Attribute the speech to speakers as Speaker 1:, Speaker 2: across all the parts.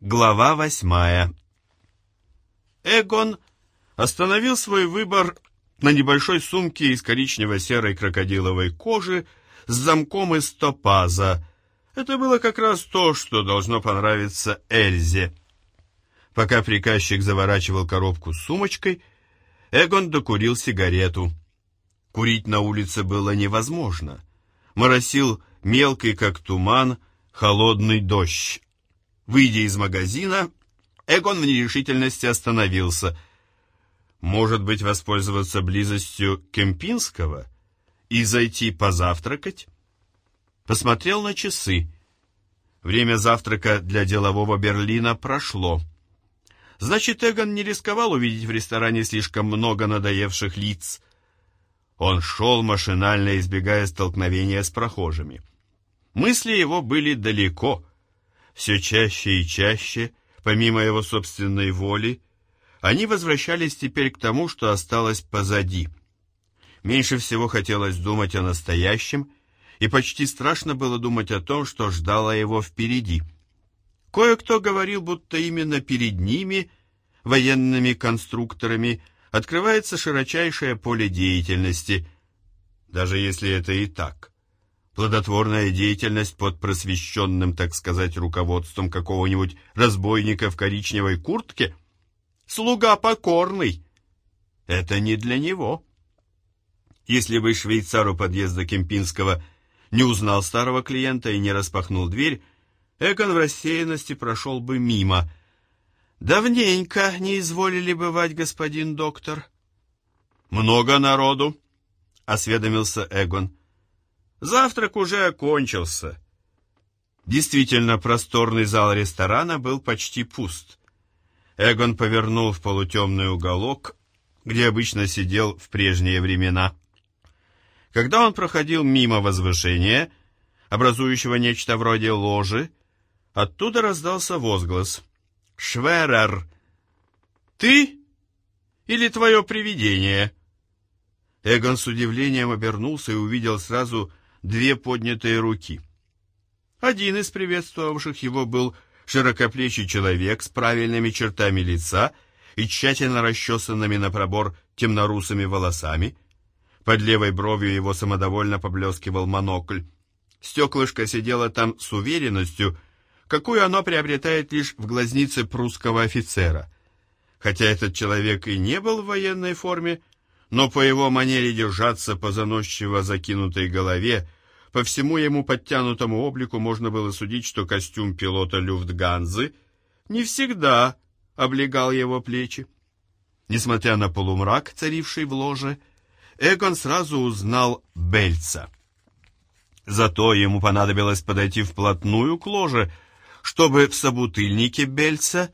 Speaker 1: Глава восьмая. Эгон остановил свой выбор на небольшой сумке из коричнево-серой крокодиловой кожи с замком из топаза. Это было как раз то, что должно понравиться Эльзе. Пока приказчик заворачивал коробку с сумочкой, Эгон докурил сигарету. Курить на улице было невозможно. Моросил мелкий, как туман, холодный дождь. Выйдя из магазина, Эгон в нерешительности остановился. Может быть, воспользоваться близостью Кемпинского и зайти позавтракать? Посмотрел на часы. Время завтрака для делового Берлина прошло. Значит, Эгон не рисковал увидеть в ресторане слишком много надоевших лиц. Он шел, машинально избегая столкновения с прохожими. Мысли его были далеко — все чаще и чаще, помимо его собственной воли, они возвращались теперь к тому, что осталось позади. Меньше всего хотелось думать о настоящем, и почти страшно было думать о том, что ждало его впереди. Кое-кто говорил, будто именно перед ними, военными конструкторами, открывается широчайшее поле деятельности, даже если это и так плодотворная деятельность под просвещенным, так сказать, руководством какого-нибудь разбойника в коричневой куртке? Слуга покорный. Это не для него. Если бы швейцар у подъезда Кемпинского не узнал старого клиента и не распахнул дверь, Экон в рассеянности прошел бы мимо. «Давненько не изволили бывать, господин доктор». «Много народу», — осведомился Эгон. Завтрак уже окончился. Действительно, просторный зал ресторана был почти пуст. Эгон повернул в полутемный уголок, где обычно сидел в прежние времена. Когда он проходил мимо возвышения, образующего нечто вроде ложи, оттуда раздался возглас. «Шверер! Ты или твое привидение?» Эгон с удивлением обернулся и увидел сразу две поднятые руки. Один из приветствовавших его был широкоплечий человек с правильными чертами лица и тщательно расчесанными на пробор темнорусыми волосами. Под левой бровью его самодовольно поблескивал монокль. Стеклышко сидело там с уверенностью, какую оно приобретает лишь в глазнице прусского офицера. Хотя этот человек и не был в военной форме, но по его манере держаться по заносчиво закинутой голове, по всему ему подтянутому облику можно было судить, что костюм пилота Люфтганзы не всегда облегал его плечи. Несмотря на полумрак, царивший в ложе, Эгон сразу узнал Бельца. Зато ему понадобилось подойти вплотную к ложе, чтобы в собутыльнике Бельца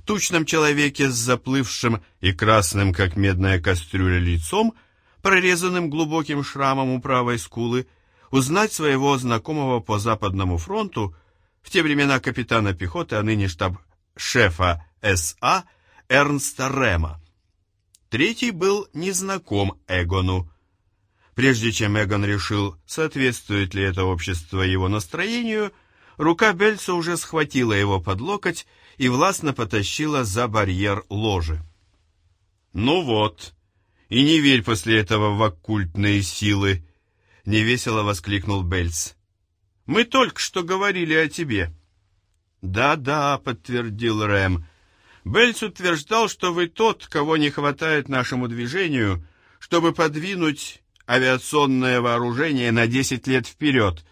Speaker 1: тучном человеке с заплывшим и красным, как медная кастрюля, лицом, прорезанным глубоким шрамом у правой скулы, узнать своего знакомого по Западному фронту, в те времена капитана пехоты, а ныне штаб-шефа СА Эрнста Рема. Третий был незнаком Эгону. Прежде чем Эгон решил, соответствует ли это общество его настроению, рука Бельца уже схватила его под локоть и властно потащила за барьер ложи. «Ну вот, и не верь после этого в оккультные силы!» — невесело воскликнул Бельц. «Мы только что говорили о тебе». «Да-да», — подтвердил Рэм. «Бельц утверждал, что вы тот, кого не хватает нашему движению, чтобы подвинуть авиационное вооружение на десять лет вперед».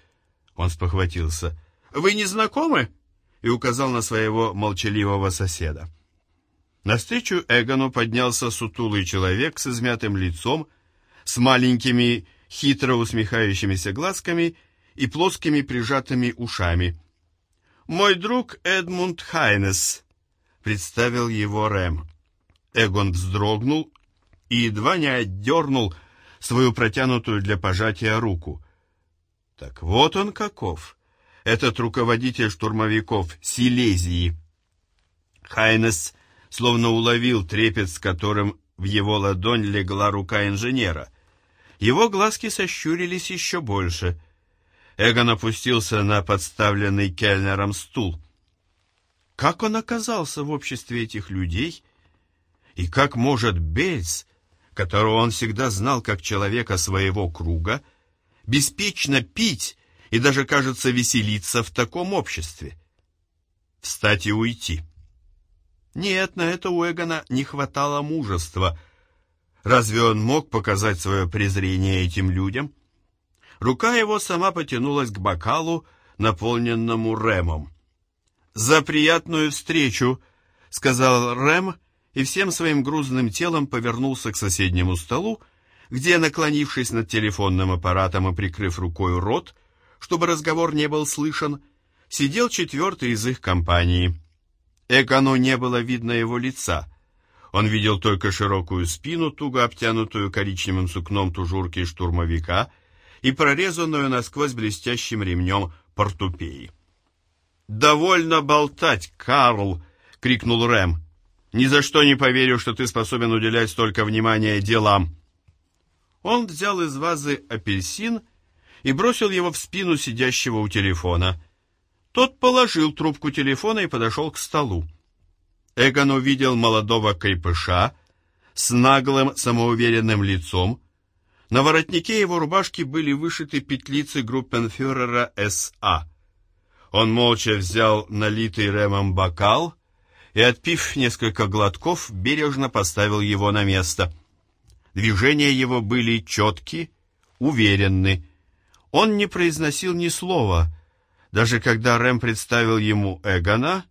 Speaker 1: Он спохватился. «Вы не знакомы?» И указал на своего молчаливого соседа. Навстречу Эгону поднялся сутулый человек с измятым лицом, с маленькими хитро усмехающимися глазками и плоскими прижатыми ушами. «Мой друг Эдмунд Хайнес», — представил его Рэм. Эгон вздрогнул и едва не отдернул свою протянутую для пожатия руку. «Так вот он каков!» Этот руководитель штурмовиков Силезии. Хайнес словно уловил трепет, с которым в его ладонь легла рука инженера. Его глазки сощурились еще больше. Эгон опустился на подставленный кельнером стул. Как он оказался в обществе этих людей? И как может Бельс, которого он всегда знал как человека своего круга, беспечно пить и даже, кажется, веселиться в таком обществе? Встать и уйти. Нет, на это у Эгона не хватало мужества. Разве он мог показать свое презрение этим людям? Рука его сама потянулась к бокалу, наполненному Рэмом. «За приятную встречу!» — сказал Рэм и всем своим грузным телом повернулся к соседнему столу, где, наклонившись над телефонным аппаратом и прикрыв рукой рот, чтобы разговор не был слышен, сидел четвертый из их компании. Экону не было видно его лица. Он видел только широкую спину, туго обтянутую коричневым сукном тужурки штурмовика и прорезанную насквозь блестящим ремнем портупеи. «Довольно болтать, Карл!» — крикнул Рэм. «Ни за что не поверю, что ты способен уделять столько внимания делам!» Он взял из вазы апельсин и бросил его в спину сидящего у телефона. Тот положил трубку телефона и подошел к столу. Эгон увидел молодого крепыша с наглым самоуверенным лицом. На воротнике его рубашки были вышиты петлицы группенфюрера СА. Он молча взял налитый Рэмом бокал и, отпив несколько глотков, бережно поставил его на место. Движения его были четки, уверенны. Он не произносил ни слова. Даже когда Рэм представил ему Эгона,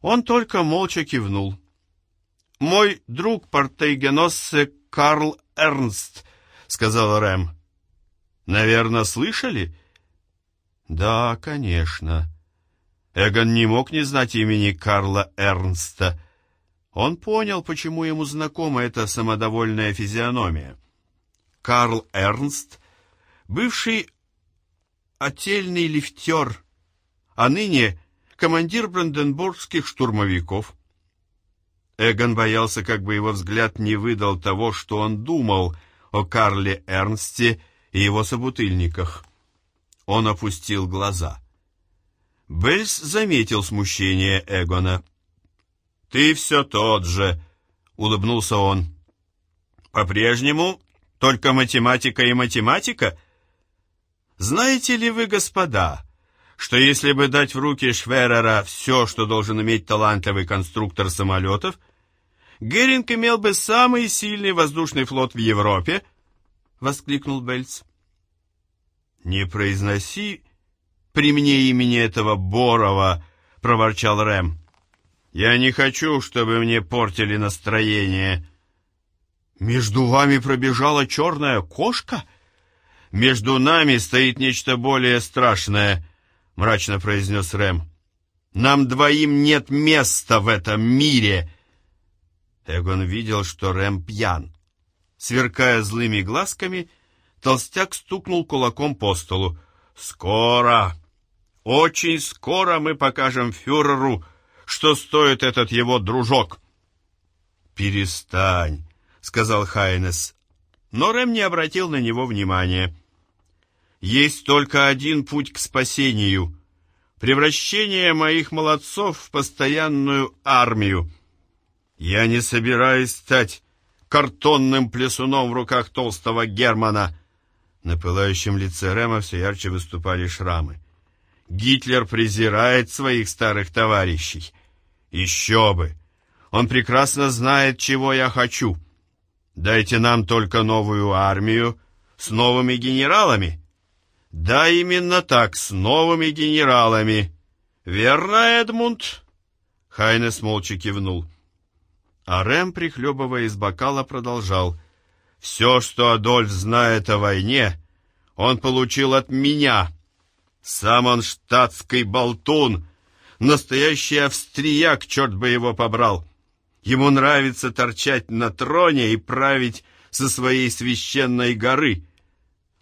Speaker 1: он только молча кивнул. «Мой друг Портейгеноссе Карл Эрнст», — сказал Рэм. «Наверное, слышали?» Да, конечно. Эгон не мог не знать имени Карла Эрнста. Он понял, почему ему знакома эта самодовольная физиономия. Карл Эрнст, бывший отельный лифтер, а ныне командир бранденбургских штурмовиков. Эгон боялся, как бы его взгляд не выдал того, что он думал о Карле Эрнсте и его собутыльниках. Он опустил глаза. Бельс заметил смущение Эгона. «Ты все тот же», — улыбнулся он. «По-прежнему только математика и математика? Знаете ли вы, господа, что если бы дать в руки Шверера все, что должен иметь талантливый конструктор самолетов, Геринг имел бы самый сильный воздушный флот в Европе?» — воскликнул Бельц. «Не произноси при мне имени этого Борова», — проворчал Рэм. «Я не хочу, чтобы мне портили настроение». «Между вами пробежала черная кошка?» «Между нами стоит нечто более страшное», — мрачно произнес Рэм. «Нам двоим нет места в этом мире!» Эгон видел, что Рэм пьян. Сверкая злыми глазками, — Толстяк стукнул кулаком по столу. «Скоро, очень скоро мы покажем фюреру, что стоит этот его дружок». «Перестань», — сказал Хайнес. Но Рэм не обратил на него внимания. «Есть только один путь к спасению — превращение моих молодцов в постоянную армию. Я не собираюсь стать картонным плесуном в руках толстого Германа». На пылающем лице Рема все ярче выступали шрамы. Гитлер презирает своих старых товарищей. Еще бы! Он прекрасно знает, чего я хочу. Дайте нам только новую армию с новыми генералами. Да, именно так, с новыми генералами. Верно, Эдмунд? Хайнес молча кивнул. А Рэм, прихлебывая из бокала, продолжал — все, что Адольф знает о войне, он получил от меня. Сам он штатский болтун, настоящий австрияк, черт бы его побрал. Ему нравится торчать на троне и править со своей священной горы.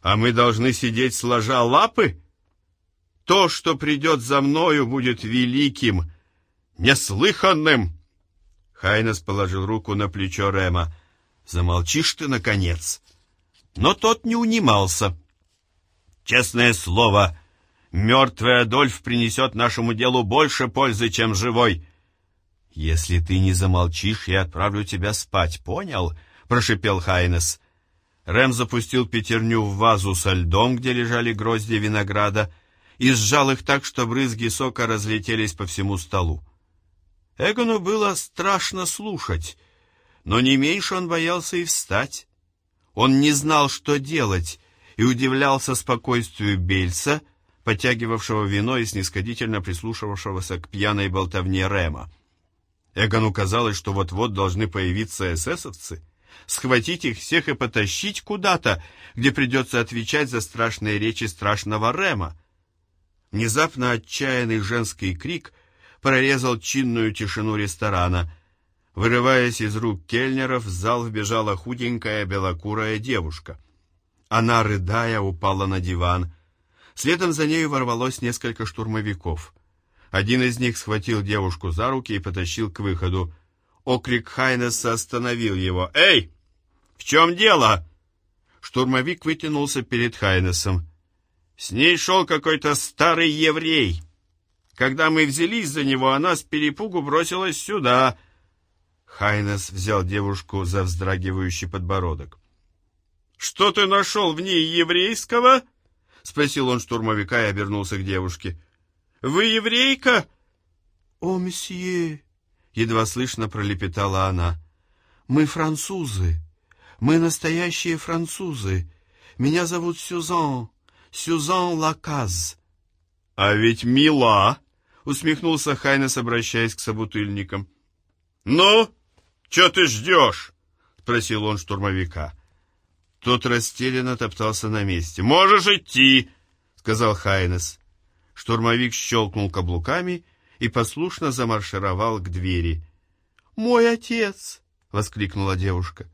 Speaker 1: А мы должны сидеть сложа лапы? То, что придет за мною, будет великим, неслыханным. Хайнес положил руку на плечо Рема. Замолчишь ты, наконец. Но тот не унимался. Честное слово, мертвый Адольф принесет нашему делу больше пользы, чем живой. «Если ты не замолчишь, я отправлю тебя спать, понял?» — прошипел Хайнес. Рэм запустил пятерню в вазу со льдом, где лежали грозди винограда, и сжал их так, что брызги сока разлетелись по всему столу. Эгону было страшно слушать, но не меньше он боялся и встать. Он не знал, что делать, и удивлялся спокойствию Бельса, подтягивавшего вино и снисходительно прислушивавшегося к пьяной болтовне Рема. Эгону казалось, что вот-вот должны появиться эсэсовцы, схватить их всех и потащить куда-то, где придется отвечать за страшные речи страшного Рема. Внезапно отчаянный женский крик прорезал чинную тишину ресторана. Вырываясь из рук кельнеров, в зал вбежала худенькая белокурая девушка. Она, рыдая, упала на диван. Следом за нею ворвалось несколько штурмовиков. Один из них схватил девушку за руки и потащил к выходу. Окрик Хайнесса остановил его. «Эй! В чем дело?» Штурмовик вытянулся перед Хайнесом. «С ней шел какой-то старый еврей. Когда мы взялись за него, она с перепугу бросилась сюда». Хайнес взял девушку за вздрагивающий подбородок. «Что ты нашел в ней еврейского?» — спросил он штурмовика и обернулся к девушке. Вы еврейка?»
Speaker 2: «О, месье!» — едва слышно пролепетала она. «Мы французы. Мы настоящие французы. Меня зовут Сюзан. Сюзан Лаказ».
Speaker 1: «А ведь мила!» — усмехнулся Хайнес, обращаясь к собутыльникам. «Ну, что ты ждешь?» — спросил он штурмовика. Тот растерянно топтался на месте. «Можешь идти!» — сказал Хайнес. Штурмовик щелкнул каблуками и послушно замаршировал к двери.
Speaker 2: «Мой отец!» — воскликнула девушка.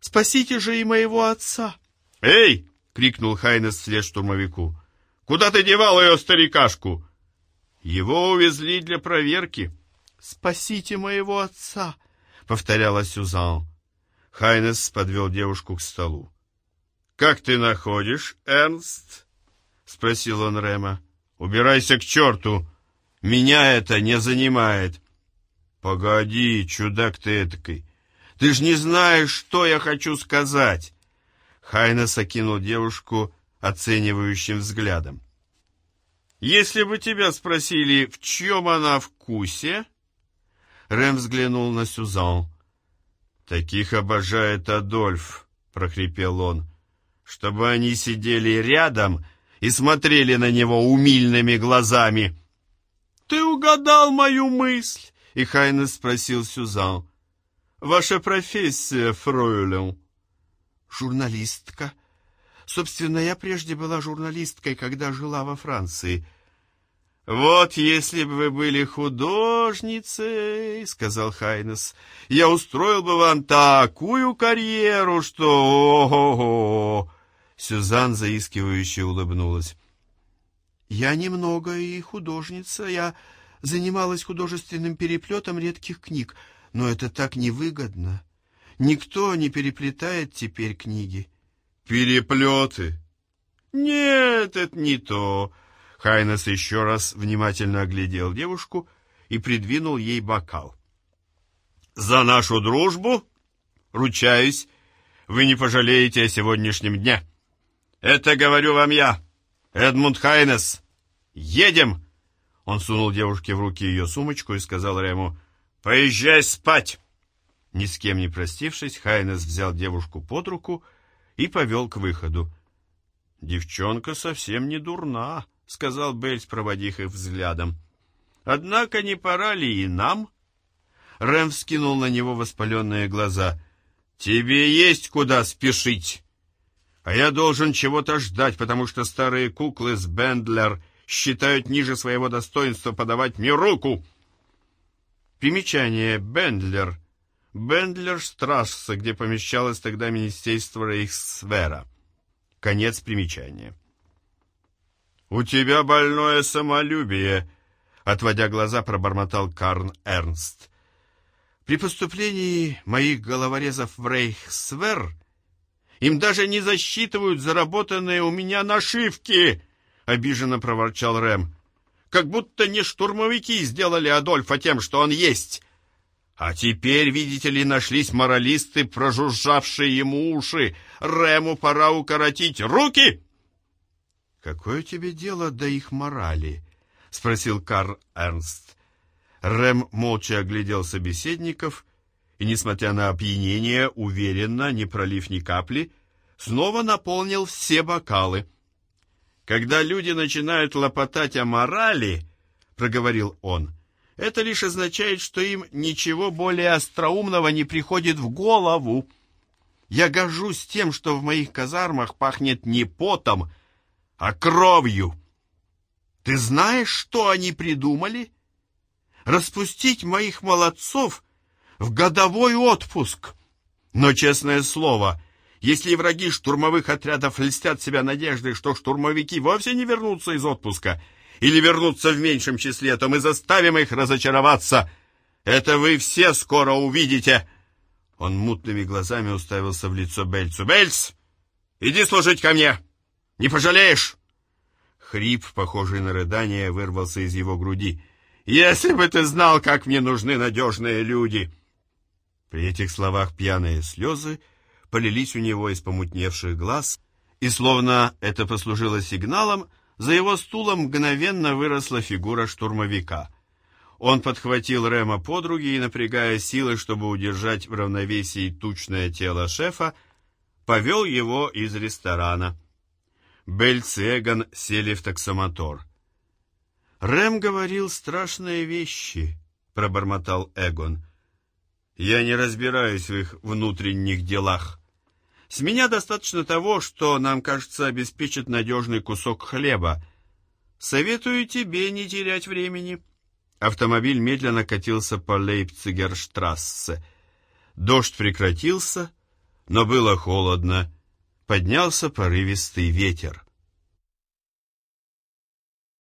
Speaker 2: «Спасите же и моего отца!»
Speaker 1: «Эй!» — крикнул Хайнес вслед штурмовику. «Куда ты девал ее, старикашку?» «Его увезли для проверки».
Speaker 2: «Спасите моего отца!»
Speaker 1: — повторяла Сюзан. Хайнес подвел девушку к столу. «Как ты находишь, Эрнст?» — спросил он Рема. Убирайся к черту! Меня это не занимает!» «Погоди, чудак ты этакой! Ты ж не знаешь, что я хочу сказать!» Хайнес окинул девушку оценивающим взглядом. «Если бы тебя спросили, в чем она вкусе?» Рэм взглянул на Сюзан. «Таких обожает Адольф», — прохрипел он, — «чтобы они сидели рядом и смотрели на него умильными глазами. «Ты угадал мою мысль?» — и Хайнес спросил Сюзан. «Ваша профессия, фройлен?»
Speaker 2: «Журналистка. Собственно, я прежде была журналисткой, когда жила во Франции».
Speaker 1: «Вот если бы вы были художницей, — сказал Хайнес, — я устроил бы вам такую карьеру, что... Ого-го! Сюзан заискивающе улыбнулась.
Speaker 2: «Я немного и художница. Я занималась художественным переплетом редких книг, но это так невыгодно. Никто не переплетает теперь книги».
Speaker 1: «Переплеты?» «Нет, это не то». Хайнес еще раз внимательно оглядел девушку и придвинул ей бокал. «За нашу дружбу, ручаюсь, вы не пожалеете о сегодняшнем дне». «Это говорю вам я, Эдмунд Хайнес. Едем!» Он сунул девушке в руки ее сумочку и сказал Рему, «Поезжай спать!» Ни с кем не простившись, Хайнес взял девушку под руку и повел к выходу. «Девчонка совсем не дурна», — сказал Бельс, проводив их взглядом. «Однако не пора ли и нам?» Рэм вскинул на него воспаленные глаза. «Тебе есть куда спешить!» А я должен чего-то ждать, потому что старые куклы с Бендлер считают ниже своего достоинства подавать мне руку. Примечание. Бендлер. Бендлер-Страссе, где помещалось тогда Министерство Рейхсвера. Конец примечания. «У тебя больное самолюбие», — отводя глаза, пробормотал Карн Эрнст. «При поступлении моих головорезов в Рейхсвер им даже не засчитывают заработанные у меня нашивки!» — обиженно проворчал Рэм. «Как будто не штурмовики сделали Адольфа тем, что он есть, А теперь, видите ли, нашлись моралисты, прожужжавшие ему уши. Рему пора укоротить руки!»
Speaker 2: «Какое тебе дело до их морали?» — спросил Карл Эрнст. Рэм молча оглядел собеседников и, несмотря на опьянение, уверенно, не пролив ни капли, снова наполнил все бокалы. «Когда люди начинают лопотать о морали, — проговорил он, — это лишь означает, что им ничего более остроумного не приходит в голову. Я горжусь тем, что в моих казармах пахнет не потом, а кровью. Ты знаешь, что они придумали? Распустить моих молодцов в годовой отпуск. Но, честное слово, — если враги штурмовых отрядов льстят себя надеждой, что штурмовики вовсе не вернутся из отпуска или вернутся в меньшем числе, то мы заставим их разочароваться. Это вы все скоро увидите. Он мутными глазами уставился в лицо Бельцу. Бельц, иди служить ко мне. Не пожалеешь. Хрип, похожий на рыдание, вырвался из его груди. «Если бы ты знал, как мне нужны надежные люди!» При этих словах пьяные слезы полились у него из помутневших глаз, и словно это послужило сигналом, за его стулом мгновенно выросла фигура штурмовика. Он подхватил Рема подруги и, напрягая силы, чтобы удержать в равновесии тучное тело шефа, повел его из ресторана. Бельц и сели в таксомотор. «Рэм говорил страшные вещи», — пробормотал Эгон. «Я не разбираюсь в их внутренних делах». С меня достаточно того, что нам, кажется, обеспечит надежный кусок хлеба. Советую тебе не терять времени. Автомобиль медленно катился по Лейпцигерштрассе. Дождь прекратился, но было холодно. Поднялся порывистый ветер.